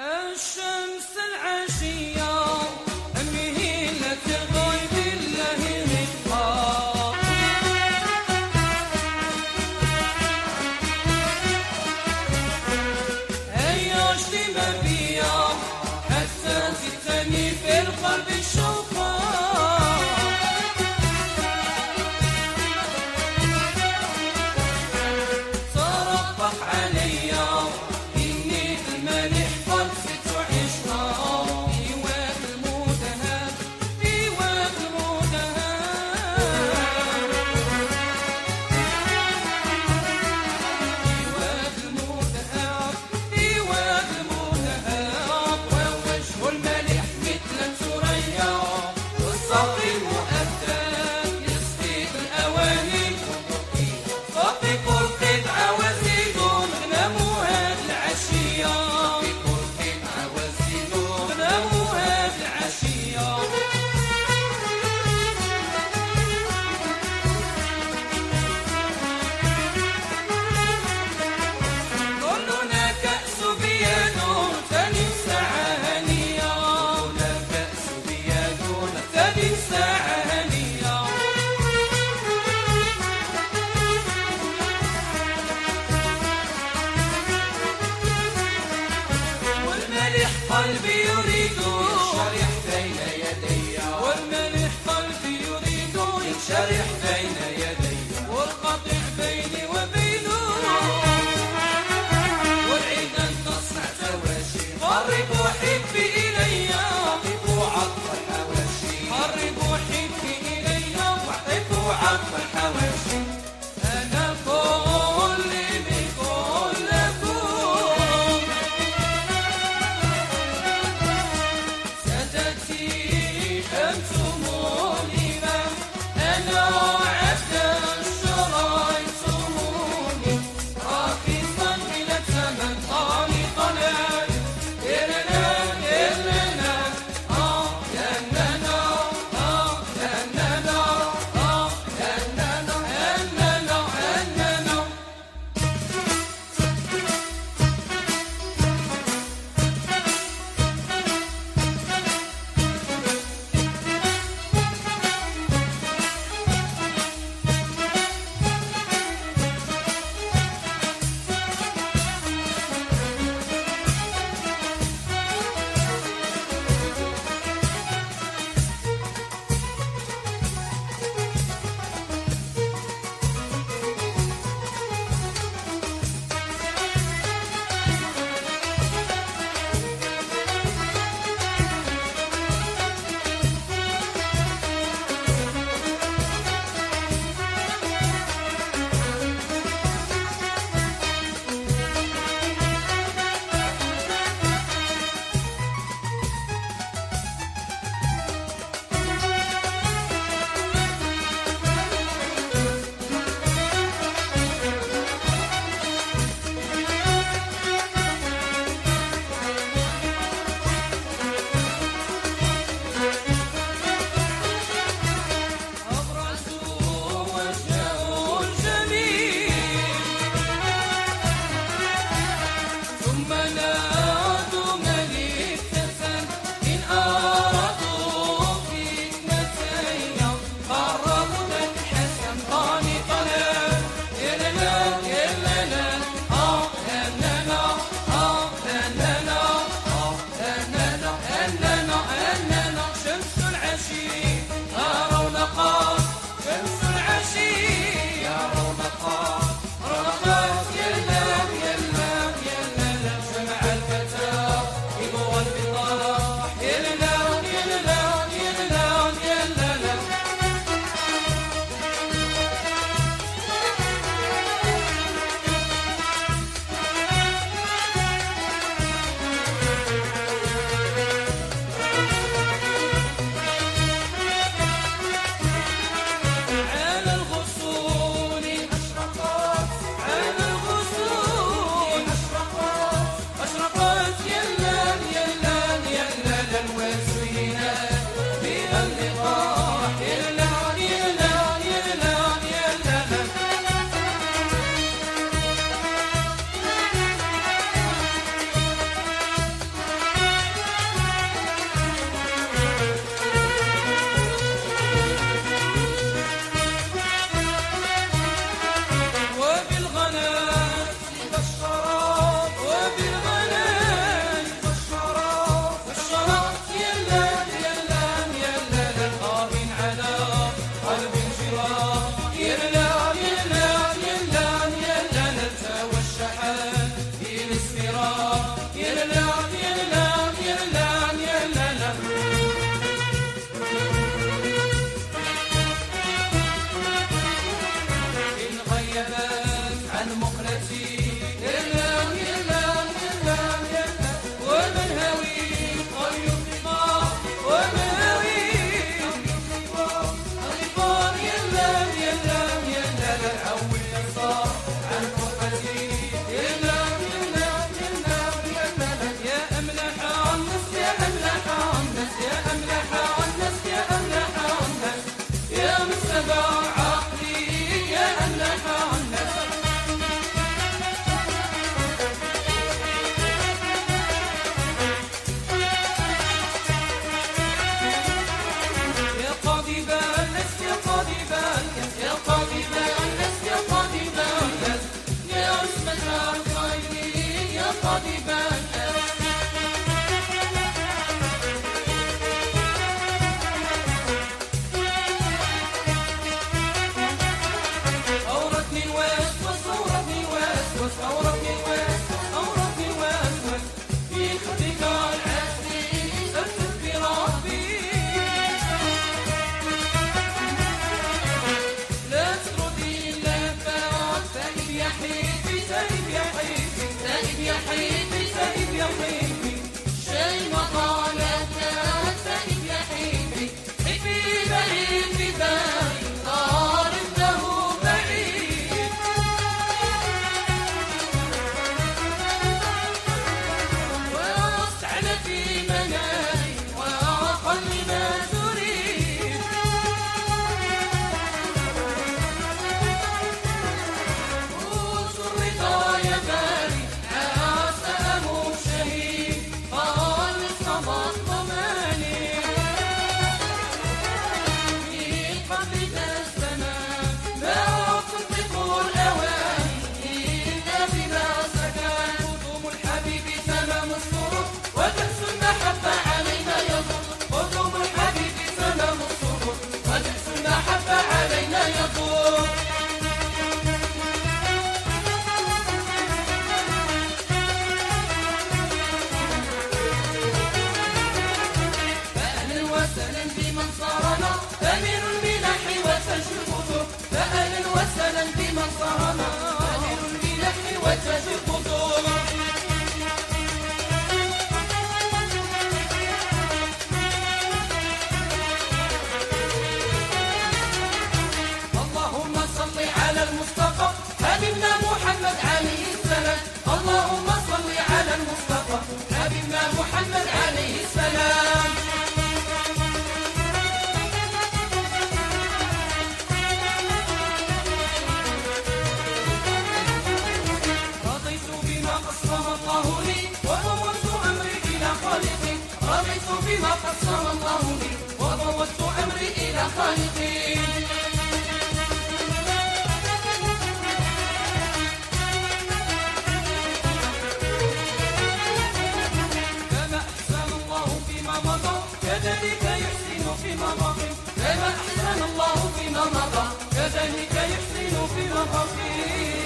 الشمس العشية. Beyne Yedin حبيبي سالم يا حبيبي سالم يا حبيبي سالم يا حبيبي. قسم الله لي وفوضت أمري إلى خالقي. رضيت بما قسم الله لي وفوضت أمري إلى خالقي. كما أحسن الله فيما مضى كذلك يحسن فيما باقي كما أحسن الله فيما مضى كذلك يحسن فيما باقي